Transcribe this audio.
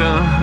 done.